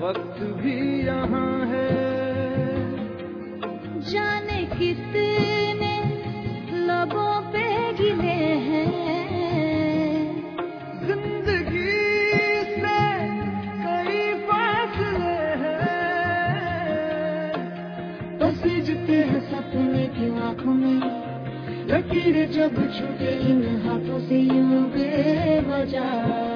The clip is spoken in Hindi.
वक्त भी यहाँ है। जाने कितने लकीरें जब छुटे इन हाथों से यूँ बेवजह